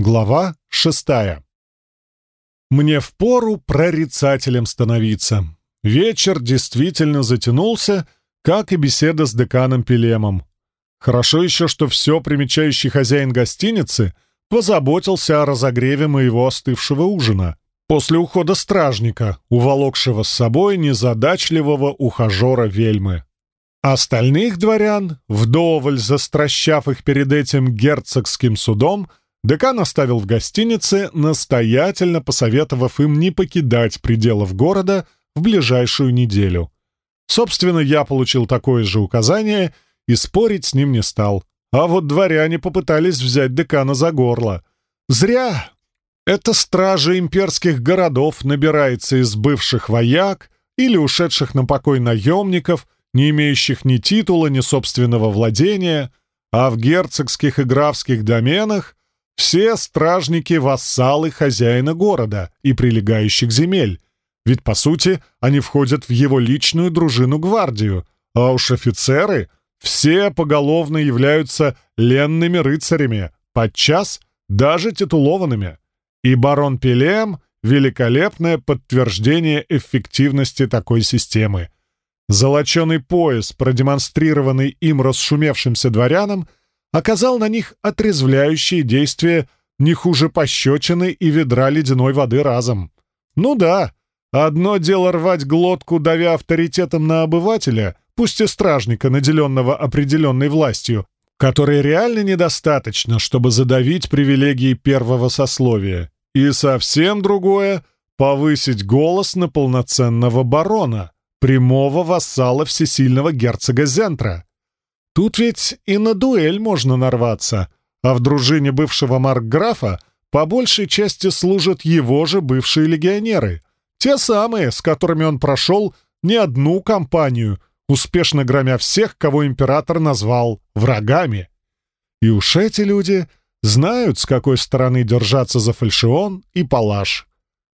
Глава шестая. Мне впору прорицателем становиться. Вечер действительно затянулся, как и беседа с деканом Пелемом. Хорошо еще, что все примечающий хозяин гостиницы позаботился о разогреве моего остывшего ужина. После ухода стражника, уволокшего с собой незадачливого ухажера Вельмы. Остальных дворян, вдоволь застращав их перед этим герцогским судом, Декан оставил в гостинице, настоятельно посоветовав им не покидать пределов города в ближайшую неделю. Собственно, я получил такое же указание и спорить с ним не стал. А вот дворяне попытались взять декана за горло. Зря! Это стража имперских городов набирается из бывших вояк или ушедших на покой наемников, не имеющих ни титула, ни собственного владения, а в герцогских и графских доменах все стражники — вассалы хозяина города и прилегающих земель, ведь, по сути, они входят в его личную дружину-гвардию, а уж офицеры все поголовно являются ленными рыцарями, подчас даже титулованными. И барон Пелем — великолепное подтверждение эффективности такой системы. Золоченый пояс, продемонстрированный им расшумевшимся дворянам — оказал на них отрезвляющее действие не хуже пощечины и ведра ледяной воды разом. Ну да, одно дело рвать глотку, давя авторитетом на обывателя, пусть и стражника, наделенного определенной властью, которой реально недостаточно, чтобы задавить привилегии первого сословия. И совсем другое — повысить голос на полноценного барона, прямого вассала всесильного герцога Зентра. Тут ведь и на дуэль можно нарваться, а в дружине бывшего маркграфа по большей части служат его же бывшие легионеры. Те самые, с которыми он прошел не одну кампанию, успешно громя всех, кого император назвал врагами. И уж эти люди знают, с какой стороны держаться за фальшион и палаш.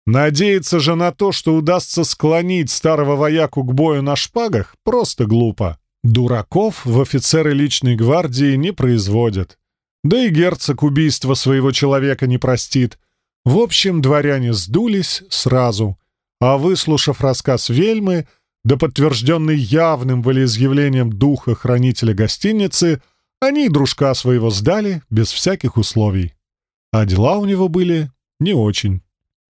Надеяться же на то, что удастся склонить старого вояку к бою на шпагах, просто глупо. Дураков в офицеры личной гвардии не производят. Да и герцог убийства своего человека не простит. В общем, дворяне сдулись сразу. А выслушав рассказ Вельмы, да подтвержденный явным волеизъявлением духа хранителя гостиницы, они дружка своего сдали без всяких условий. А дела у него были не очень.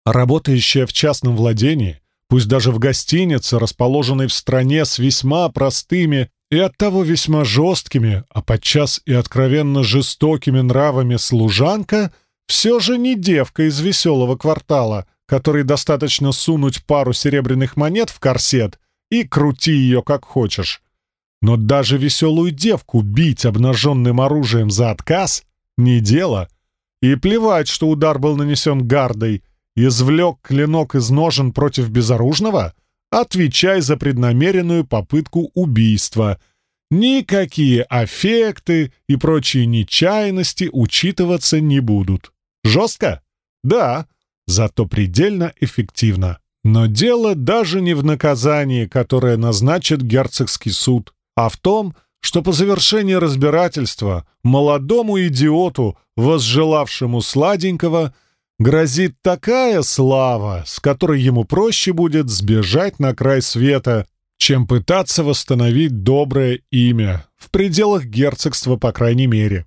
Работающая в частном владении, пусть даже в гостинице, расположенной в стране с весьма простыми и оттого весьма жесткими, а подчас и откровенно жестокими нравами служанка все же не девка из веселого квартала, которой достаточно сунуть пару серебряных монет в корсет и крути ее как хочешь. Но даже веселую девку бить обнаженным оружием за отказ — не дело. И плевать, что удар был нанесен гардой, извлек клинок из ножен против безоружного — Отвечай за преднамеренную попытку убийства. Никакие аффекты и прочие нечаянности учитываться не будут. Жестко? Да, зато предельно эффективно. Но дело даже не в наказании, которое назначит герцогский суд, а в том, что по завершении разбирательства молодому идиоту, возжелавшему сладенького, грозит такая слава, с которой ему проще будет сбежать на край света, чем пытаться восстановить доброе имя, в пределах герцогства, по крайней мере.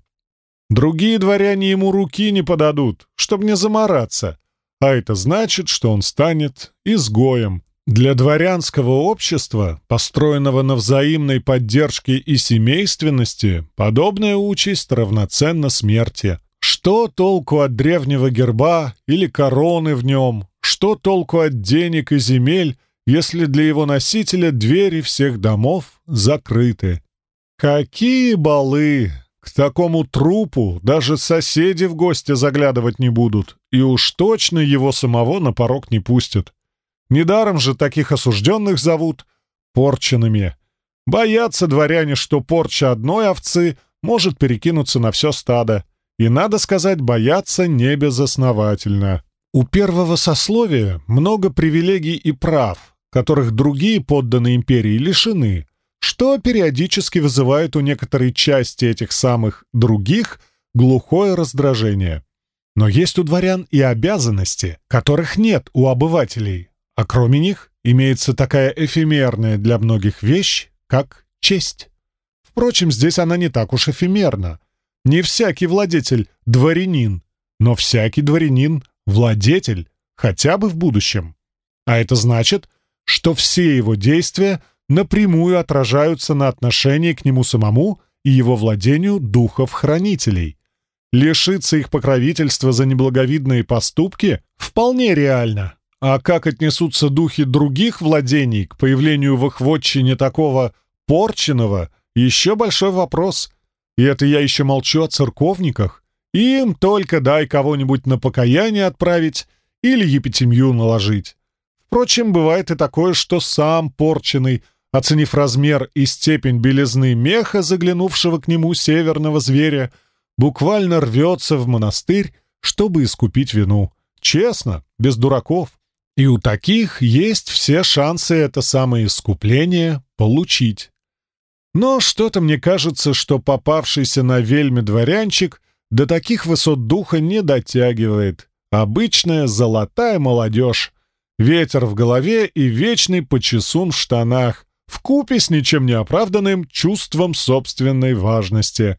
Другие дворяне ему руки не подадут, чтобы не замораться, а это значит, что он станет изгоем. Для дворянского общества, построенного на взаимной поддержке и семейственности, подобная участь равноценна смерти. Что толку от древнего герба или короны в нем? Что толку от денег и земель, если для его носителя двери всех домов закрыты? Какие балы! К такому трупу даже соседи в гости заглядывать не будут, и уж точно его самого на порог не пустят. Недаром же таких осужденных зовут порченными. Боятся дворяне, что порча одной овцы может перекинуться на все стадо. И, надо сказать, бояться небезосновательно. У первого сословия много привилегий и прав, которых другие подданные империи лишены, что периодически вызывает у некоторой части этих самых «других» глухое раздражение. Но есть у дворян и обязанности, которых нет у обывателей, а кроме них имеется такая эфемерная для многих вещь, как честь. Впрочем, здесь она не так уж эфемерна. Не всякий владетель — дворянин, но всякий дворянин — владетель, хотя бы в будущем. А это значит, что все его действия напрямую отражаются на отношении к нему самому и его владению духов-хранителей. Лишиться их покровительства за неблаговидные поступки вполне реально. А как отнесутся духи других владений к появлению в их вотчине такого порченого, еще большой вопрос. И это я еще молчу о церковниках. Им только дай кого-нибудь на покаяние отправить или епитемью наложить. Впрочем, бывает и такое, что сам порченый, оценив размер и степень белизны меха, заглянувшего к нему северного зверя, буквально рвется в монастырь, чтобы искупить вину. Честно, без дураков. И у таких есть все шансы это самое искупление получить. Но что-то мне кажется, что попавшийся на вельме дворянчик до таких высот духа не дотягивает. Обычная золотая молодежь, ветер в голове и вечный почесун в штанах, вкупе с ничем не оправданным чувством собственной важности.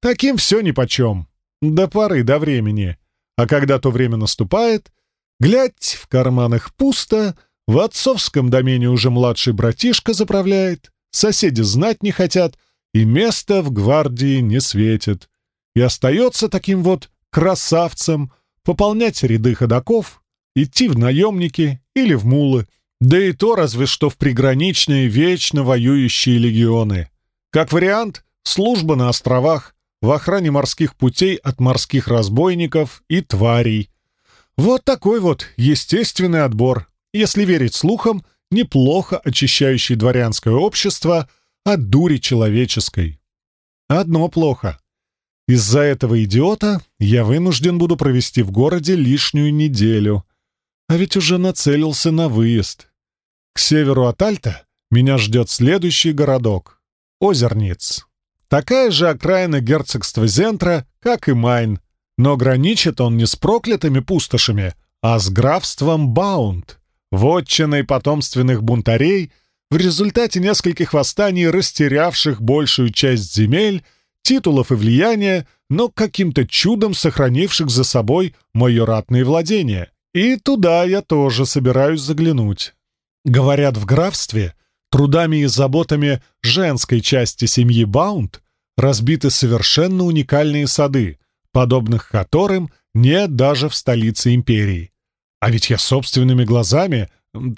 Таким все нипочем. До поры до времени. А когда то время наступает, глядь, в карманах пусто, в отцовском домене уже младший братишка заправляет, соседи знать не хотят, и место в гвардии не светит. И остается таким вот красавцем пополнять ряды ходаков, идти в наемники или в мулы, да и то разве что в приграничные вечно воюющие легионы. Как вариант, служба на островах, в охране морских путей от морских разбойников и тварей. Вот такой вот естественный отбор, если верить слухам, неплохо очищающий дворянское общество от дури человеческой. Одно плохо. Из-за этого идиота я вынужден буду провести в городе лишнюю неделю. А ведь уже нацелился на выезд. К северу от Альта меня ждет следующий городок — Озерниц. Такая же окраина герцогства Зентра, как и Майн, но граничит он не с проклятыми пустошами, а с графством Баунд, вотчиной потомственных бунтарей, в результате нескольких восстаний, растерявших большую часть земель, титулов и влияния, но каким-то чудом сохранивших за собой майоратные владения. И туда я тоже собираюсь заглянуть. Говорят, в графстве трудами и заботами женской части семьи Баунд разбиты совершенно уникальные сады, подобных которым нет даже в столице империи. А ведь я собственными глазами,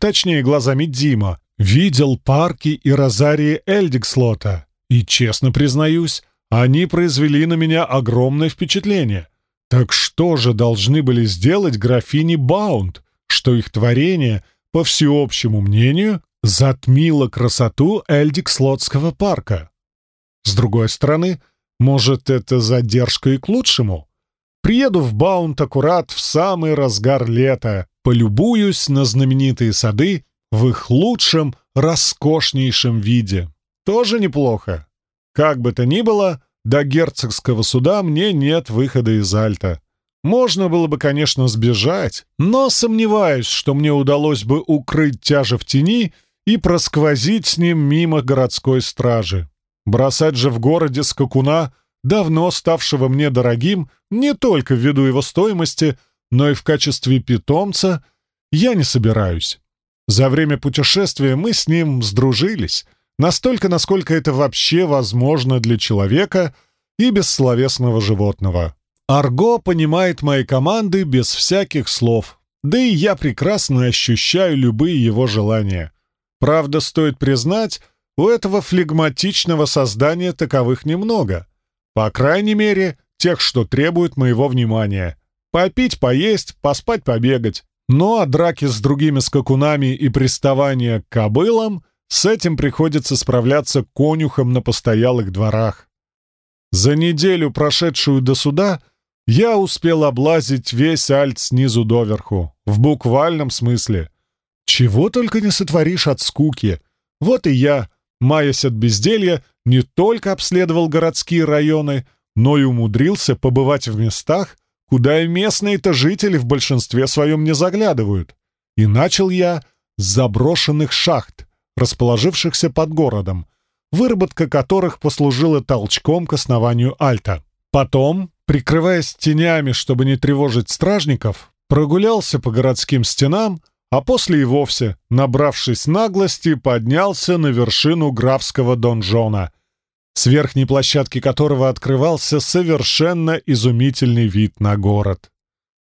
точнее глазами Дима, видел парки и розарии Эльдикслота, и, честно признаюсь, они произвели на меня огромное впечатление. Так что же должны были сделать графини Баунд, что их творение, по всеобщему мнению, затмило красоту Эльдикслотского парка? С другой стороны, может, это задержка и к лучшему? Приеду в Баунд аккурат в самый разгар лета, полюбуюсь на знаменитые сады в их лучшем, роскошнейшем виде. Тоже неплохо. Как бы то ни было, до герцогского суда мне нет выхода из Альта. Можно было бы, конечно, сбежать, но сомневаюсь, что мне удалось бы укрыть тяжа в тени и просквозить с ним мимо городской стражи. Бросать же в городе скакуна, давно ставшего мне дорогим, не только ввиду его стоимости, но и в качестве питомца, я не собираюсь. За время путешествия мы с ним сдружились — Настолько, насколько это вообще возможно для человека и бессловесного животного. Арго понимает мои команды без всяких слов, да и я прекрасно ощущаю любые его желания. Правда, стоит признать, у этого флегматичного создания таковых немного. По крайней мере, тех, что требуют моего внимания. Попить, поесть, поспать, побегать. Ну а драки с другими скакунами и приставания к кобылам с этим приходится справляться конюхом на постоялых дворах. За неделю, прошедшую до суда, я успел облазить весь альт снизу доверху, в буквальном смысле. Чего только не сотворишь от скуки. Вот и я, маясь от безделья, не только обследовал городские районы, но и умудрился побывать в местах, куда и местные-то жители в большинстве своем не заглядывают. И начал я с заброшенных шахт, расположившихся под городом, выработка которых послужила толчком к основанию Альта. Потом, прикрываясь тенями, чтобы не тревожить стражников, прогулялся по городским стенам, а после и вовсе, набравшись наглости, поднялся на вершину графского донжона, с верхней площадки которого открывался совершенно изумительный вид на город.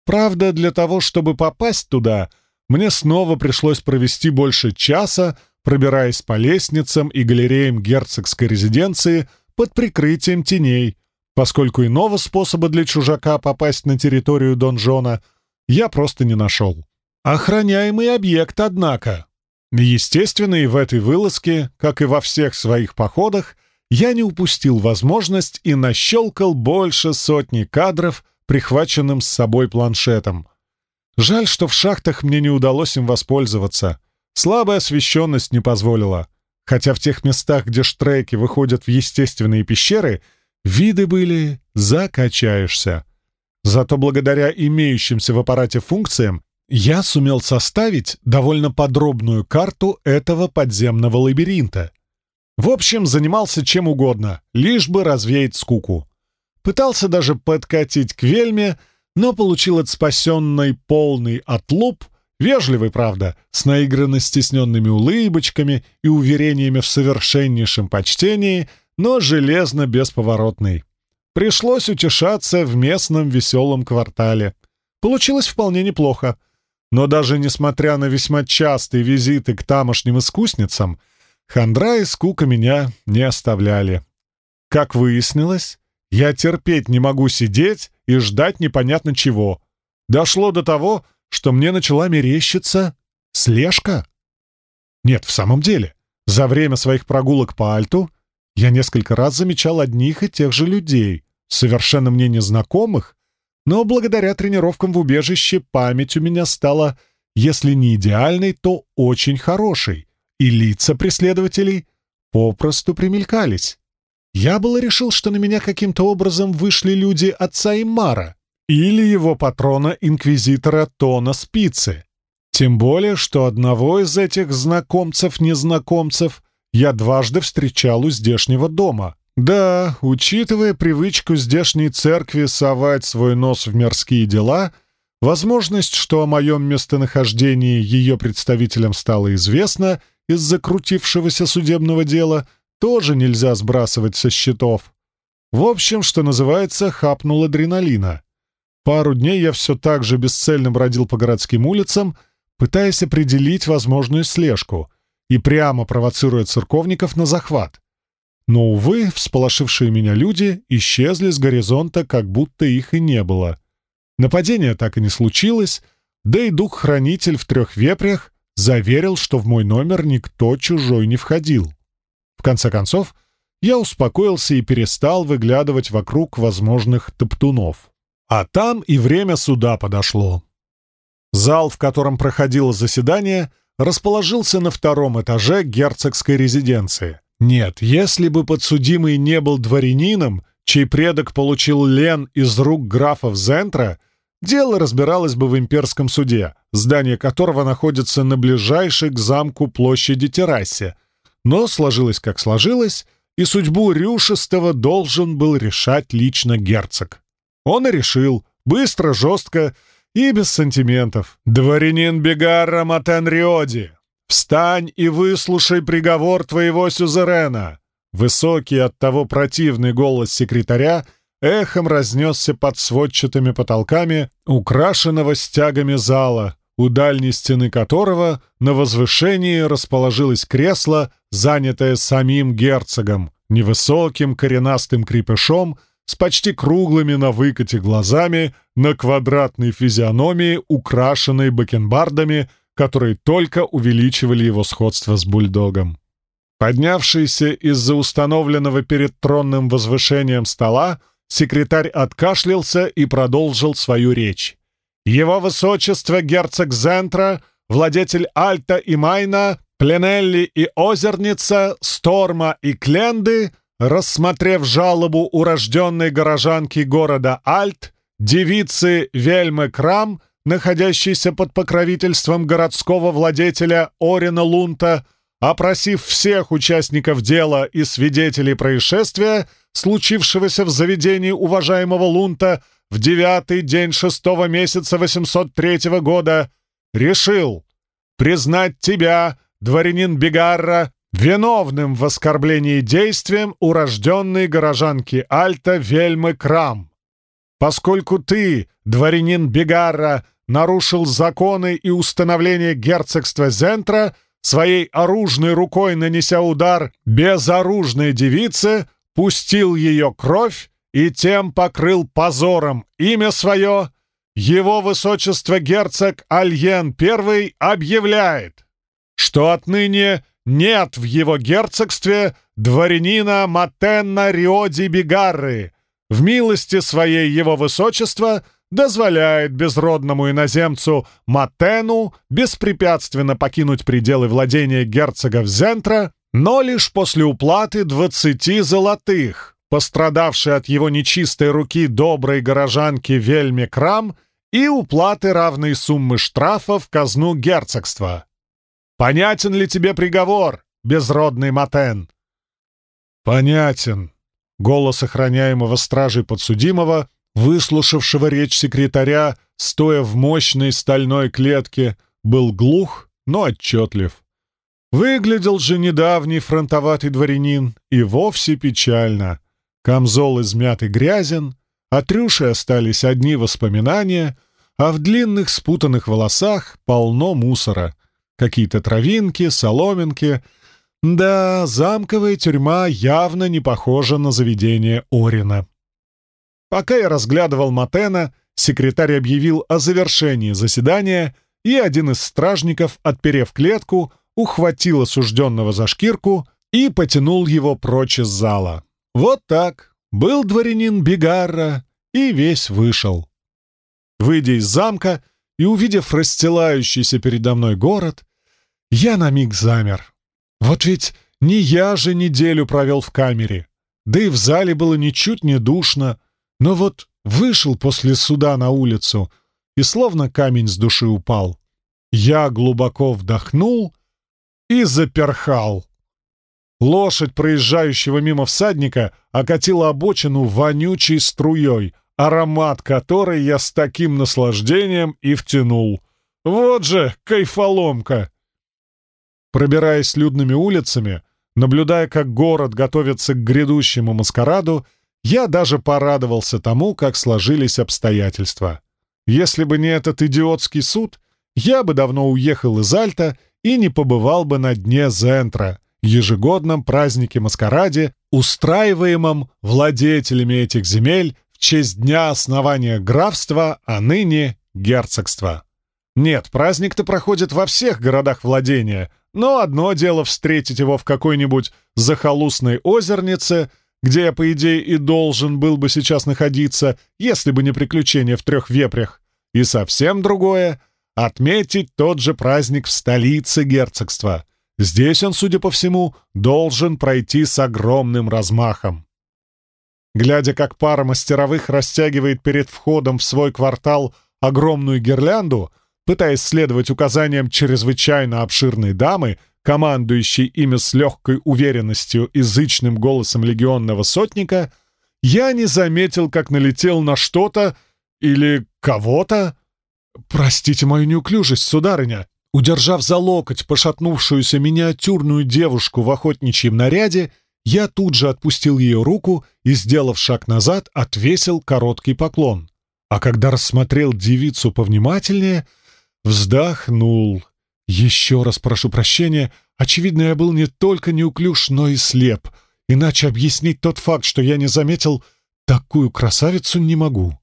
Правда, для того, чтобы попасть туда, мне снова пришлось провести больше часа, пробираясь по лестницам и галереям герцогской резиденции под прикрытием теней, поскольку иного способа для чужака попасть на территорию донжона я просто не нашел. Охраняемый объект, однако. Естественно, и в этой вылазке, как и во всех своих походах, я не упустил возможность и нащелкал больше сотни кадров, прихваченным с собой планшетом. Жаль, что в шахтах мне не удалось им воспользоваться. Слабая освещенность не позволила. Хотя в тех местах, где штреки выходят в естественные пещеры, виды были «закачаешься». Зато благодаря имеющимся в аппарате функциям я сумел составить довольно подробную карту этого подземного лабиринта. В общем, занимался чем угодно, лишь бы развеять скуку. Пытался даже подкатить к вельме, но получил от спасенной полный отлуп, вежливый, правда, с наигранно стесненными улыбочками и уверениями в совершеннейшем почтении, но железно бесповоротный. Пришлось утешаться в местном веселом квартале. Получилось вполне неплохо. Но даже несмотря на весьма частые визиты к тамошним искусницам, хандра и скука меня не оставляли. Как выяснилось, я терпеть не могу сидеть и ждать непонятно чего. Дошло до того, что мне начала мерещиться слежка. Нет, в самом деле, за время своих прогулок по Альту я несколько раз замечал одних и тех же людей, совершенно мне незнакомых, но благодаря тренировкам в убежище память у меня стала, если не идеальной, то очень хорошей, и лица преследователей попросту примелькались. Я было решил, что на меня каким-то образом вышли люди отца Имара или его патрона-инквизитора Тона Спицы. Тем более, что одного из этих знакомцев-незнакомцев я дважды встречал у здешнего дома, да, учитывая привычку здешней церкви совать свой нос в мирские дела, возможность, что о моем местонахождении ее представителям стало известно из закрутившегося судебного дела, тоже нельзя сбрасывать со счетов. В общем, что называется, хапнул адреналина. Пару дней я все так же бесцельно бродил по городским улицам, пытаясь определить возможную слежку и прямо провоцируя церковников на захват. Но, увы, всполошившие меня люди исчезли с горизонта, как будто их и не было. Нападение так и не случилось, да и дух-хранитель в трех вепрях заверил, что в мой номер никто чужой не входил. В конце концов, я успокоился и перестал выглядывать вокруг возможных топтунов. А там и время суда подошло. Зал, в котором проходило заседание, расположился на втором этаже герцогской резиденции — нет, если бы подсудимый не был дворянином, чей предок получил лен из рук графов Зентра, дело разбиралось бы в имперском суде, здание которого находится на ближайшей к замку площади террасе. Но сложилось как сложилось, и судьбу Рюшистого должен был решать лично герцог. Он и решил, быстро, жестко и без сантиментов. «Дворянин Бегарра Матенриоди, «Встань и выслушай приговор твоего сюзерена!» Высокий от того противный голос секретаря эхом разнесся под сводчатыми потолками украшенного стягами зала, у дальней стены которого на возвышении расположилось кресло, занятое самим герцогом, невысоким коренастым крепышом с почти круглыми на выкате глазами, на квадратной физиономии, украшенной бакенбардами которые только увеличивали его сходство с бульдогом. Поднявшийся из-за установленного перед тронным возвышением стола, секретарь откашлялся и продолжил свою речь. «Его высочество герцог Зентра, владетель Альта и Майна, Пленелли и Озерница, Сторма и Кленды, рассмотрев жалобу урожденной горожанки города Альт, девицы Вельмы Крам, находящейся под покровительством городского владетеля Орина Лунта, опросив всех участников дела и свидетелей происшествия, случившегося в заведении уважаемого Лунта в девятый день шестого месяца 803 года, решил признать тебя, дворянин Бегарра, виновным в оскорблении действием урожденной горожанки Альта Вельмы Крам. Поскольку ты, дворянин Бегарра, нарушил законы и установление герцогства Зентра, своей оружной рукой нанеся удар безоружной девице, пустил ее кровь и тем покрыл позором имя свое, его высочество герцог Альен I объявляет, что отныне нет в его герцогстве дворянина Матенна Риоди Бигарры. В милости своей его высочества дозволяет безродному иноземцу Матену беспрепятственно покинуть пределы владения герцогов Зентра, но лишь после уплаты двадцати золотых, пострадавшей от его нечистой руки доброй горожанки Вельме Крам и уплаты равной суммы штрафа в казну герцогства. Понятен ли тебе приговор, безродный Матен?» «Понятен». Голос охраняемого стражей подсудимого, выслушавшего речь секретаря, стоя в мощной стальной клетке, был глух, но отчетлив. Выглядел же недавний фронтоватый дворянин и вовсе печально. Камзол измят и грязен, от Рюши остались одни воспоминания, а в длинных спутанных волосах полно мусора — Какие-то травинки, соломинки. Да, замковая тюрьма явно не похожа на заведение Орина. Пока я разглядывал Матена, секретарь объявил о завершении заседания, и один из стражников, отперев клетку, ухватил осужденного за шкирку и потянул его прочь из зала. Вот так. Был дворянин Бигарра и весь вышел. Выйдя из замка и увидев расстилающийся передо мной город, я на миг замер. Вот ведь не я же неделю провел в камере. Да и в зале было ничуть не душно. Но вот вышел после суда на улицу, и словно камень с души упал. Я глубоко вдохнул и заперхал. Лошадь проезжающего мимо всадника окатила обочину вонючей струей, аромат которой я с таким наслаждением и втянул. Вот же кайфоломка! Пробираясь людными улицами, наблюдая, как город готовится к грядущему маскараду, я даже порадовался тому, как сложились обстоятельства. Если бы не этот идиотский суд, я бы давно уехал из Альта и не побывал бы на дне Зентра, ежегодном празднике-маскараде, устраиваемом владетелями этих земель в честь дня основания графства, а ныне герцогства. Нет, праздник-то проходит во всех городах владения, но одно дело встретить его в какой-нибудь захолустной озернице, где я, по идее, и должен был бы сейчас находиться, если бы не приключение в трех вепрях, и совсем другое — отметить тот же праздник в столице герцогства. Здесь он, судя по всему, должен пройти с огромным размахом. Глядя, как пара мастеровых растягивает перед входом в свой квартал огромную гирлянду, пытаясь следовать указаниям чрезвычайно обширной дамы, командующей ими с легкой уверенностью и голосом легионного сотника, я не заметил, как налетел на что-то или кого-то. Простите мою неуклюжесть, сударыня. Удержав за локоть пошатнувшуюся миниатюрную девушку в охотничьем наряде, я тут же отпустил ее руку и, сделав шаг назад, отвесил короткий поклон. А когда рассмотрел девицу повнимательнее — Вздохнул. Еще раз прошу прощения. Очевидно, я был не только неуклюж, но и слеп. Иначе объяснить тот факт, что я не заметил такую красавицу, не могу.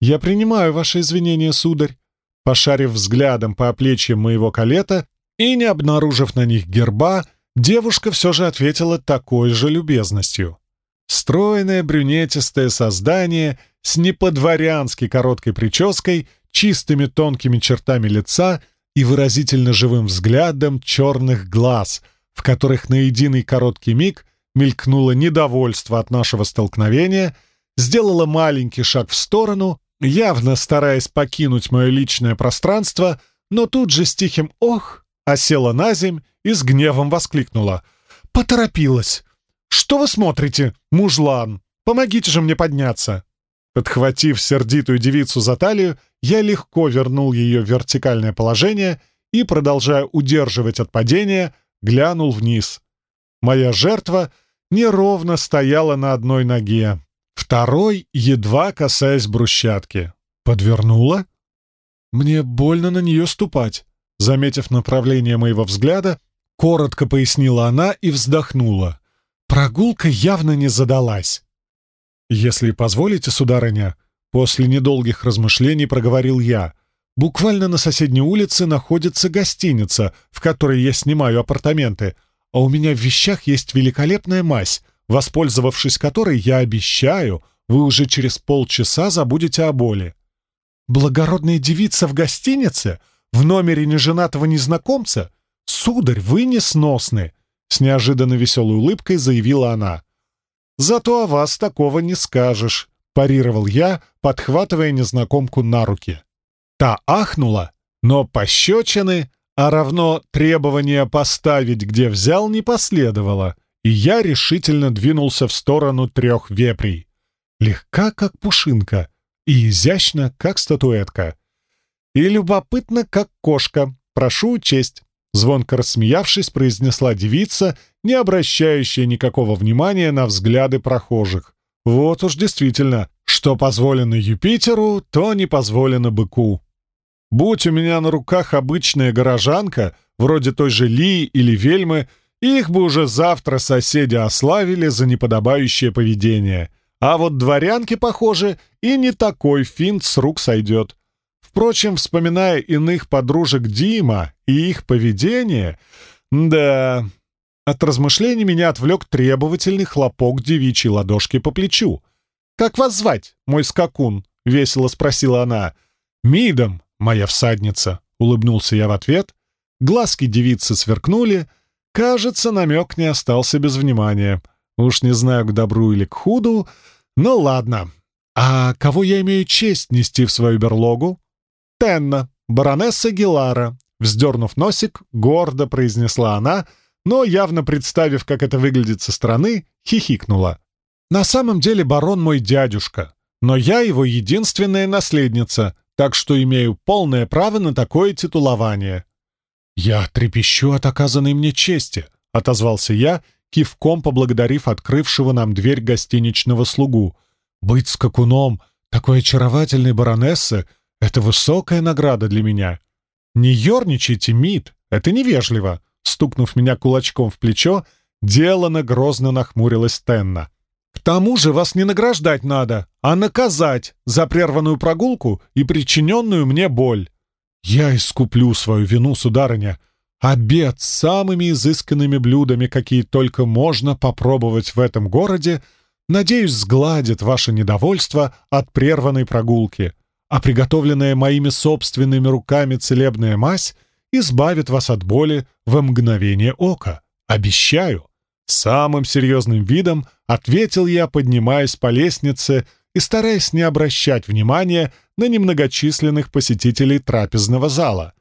Я принимаю ваши извинения, сударь. Пошарив взглядом по оплечьям моего калета и не обнаружив на них герба, девушка все же ответила такой же любезностью. Стройное брюнетистое создание с неподворянски короткой прической чистыми тонкими чертами лица и выразительно живым взглядом черных глаз, в которых на единый короткий миг мелькнуло недовольство от нашего столкновения, сделала маленький шаг в сторону, явно стараясь покинуть мое личное пространство, но тут же с тихим «ох» осела на земь и с гневом воскликнула. «Поторопилась! Что вы смотрите, мужлан? Помогите же мне подняться!» Подхватив сердитую девицу за талию, я легко вернул ее в вертикальное положение и, продолжая удерживать от падения, глянул вниз. Моя жертва неровно стояла на одной ноге, второй едва касаясь брусчатки. Подвернула? Мне больно на нее ступать. Заметив направление моего взгляда, коротко пояснила она и вздохнула. Прогулка явно не задалась. «Если позволите, сударыня», — после недолгих размышлений проговорил я, «буквально на соседней улице находится гостиница, в которой я снимаю апартаменты, а у меня в вещах есть великолепная мазь, воспользовавшись которой, я обещаю, вы уже через полчаса забудете о боли». «Благородная девица в гостинице? В номере неженатого незнакомца? Сударь, вы несносны!» С неожиданно веселой улыбкой заявила она. «Зато о вас такого не скажешь», — парировал я, подхватывая незнакомку на руки. Та ахнула, но пощечины, а равно требование поставить, где взял, не последовало, и я решительно двинулся в сторону трех вепрей. Легка, как пушинка, и изящна, как статуэтка. И любопытно, как кошка, прошу учесть. Звонко рассмеявшись, произнесла девица, не обращающая никакого внимания на взгляды прохожих. Вот уж действительно, что позволено Юпитеру, то не позволено быку. Будь у меня на руках обычная горожанка, вроде той же Ли или Вельмы, их бы уже завтра соседи ославили за неподобающее поведение. А вот дворянке, похоже, и не такой финт с рук сойдет. Впрочем, вспоминая иных подружек Дима и их поведение, да... От размышлений меня отвлек требовательный хлопок девичьей ладошки по плечу. «Как вас звать, мой скакун?» — весело спросила она. «Мидом, моя всадница», — улыбнулся я в ответ. Глазки девицы сверкнули. Кажется, намек не остался без внимания. Уж не знаю, к добру или к худу, но ладно. «А кого я имею честь нести в свою берлогу?» Тенна, баронесса Гелара», — вздернув носик, гордо произнесла она, но, явно представив, как это выглядит со стороны, хихикнула. «На самом деле барон мой дядюшка, но я его единственная наследница, так что имею полное право на такое титулование». «Я трепещу от оказанной мне чести», — отозвался я, кивком поблагодарив открывшего нам дверь гостиничного слугу. «Быть скакуном такой очаровательной баронессы — это высокая награда для меня. Не ерничайте, Мид, это невежливо. Стукнув меня кулачком в плечо, делано грозно нахмурилась Тенна. К тому же вас не награждать надо, а наказать за прерванную прогулку и причиненную мне боль. Я искуплю свою вину, сударыня. Обед с самыми изысканными блюдами, какие только можно попробовать в этом городе, надеюсь, сгладит ваше недовольство от прерванной прогулки а приготовленная моими собственными руками целебная мазь избавит вас от боли во мгновение ока. Обещаю!» Самым серьезным видом ответил я, поднимаясь по лестнице и стараясь не обращать внимания на немногочисленных посетителей трапезного зала.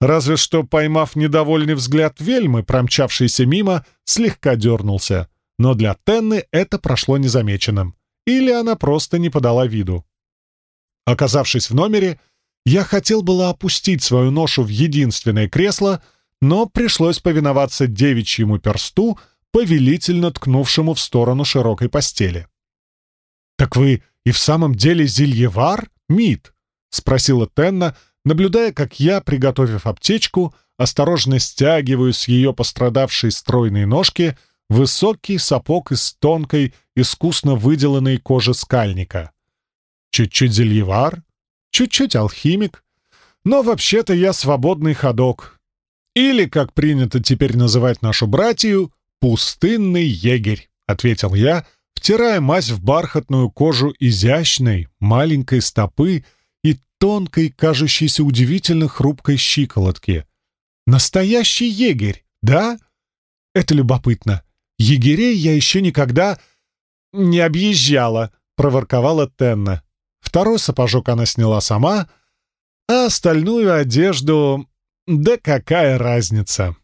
Разве что, поймав недовольный взгляд Вельмы, промчавшийся мимо, слегка дернулся. Но для Тенны это прошло незамеченным. Или она просто не подала виду. Оказавшись в номере, я хотел было опустить свою ношу в единственное кресло, но пришлось повиноваться девичьему персту, повелительно ткнувшему в сторону широкой постели. «Так вы и в самом деле зельевар, Мид?» — спросила Тенна, наблюдая, как я, приготовив аптечку, осторожно стягиваю с ее пострадавшей стройной ножки высокий сапог из тонкой, искусно выделанной кожи скальника. Чуть-чуть зельевар, чуть-чуть алхимик. Но вообще-то я свободный ходок. Или, как принято теперь называть нашу братью, пустынный егерь, ответил я, втирая мазь в бархатную кожу изящной, маленькой стопы и тонкой, кажущейся удивительно хрупкой щиколотки. Настоящий егерь, да? Это любопытно. Егерей я еще никогда не объезжала, проворковала Тенна. Второй сапожок она сняла сама, а остальную одежду... Да какая разница?